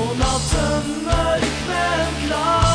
Och natten mörk men klar.